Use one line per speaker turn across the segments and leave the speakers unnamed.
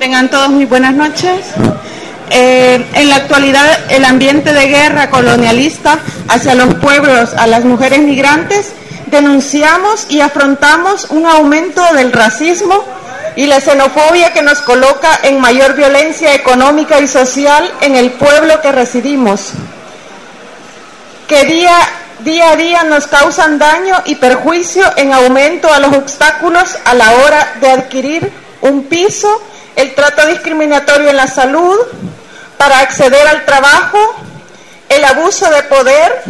Tengan todos muy buenas noches. Eh, en la actualidad, el ambiente de guerra colonialista hacia los pueblos, a las mujeres migrantes, denunciamos y afrontamos un aumento del racismo y la xenofobia que nos coloca en mayor violencia económica y social en el pueblo que residimos, que día, día a día nos causan daño y perjuicio en aumento a los obstáculos a la hora de adquirir un piso, el trato discriminatorio en la salud, para acceder al trabajo, el abuso de poder,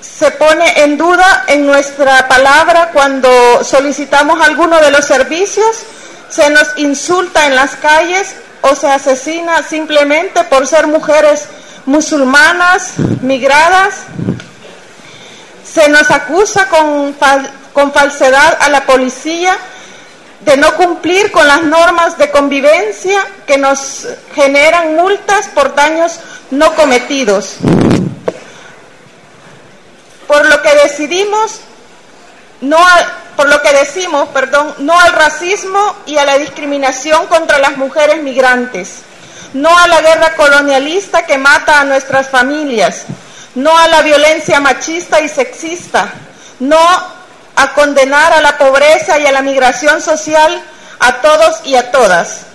se pone en duda en nuestra palabra cuando solicitamos alguno de los servicios, se nos insulta en las calles o se asesina simplemente por ser mujeres musulmanas, migradas, se nos acusa con, con falsedad a la policía de no cumplir con las normas de convivencia que nos generan multas por daños no cometidos. Por lo que decidimos no por lo que decimos, perdón, no al racismo y a la discriminación contra las mujeres migrantes, no a la guerra colonialista que mata a nuestras familias, no a la violencia machista y sexista, no a condenar a la pobreza y a la migración social a todos y a todas.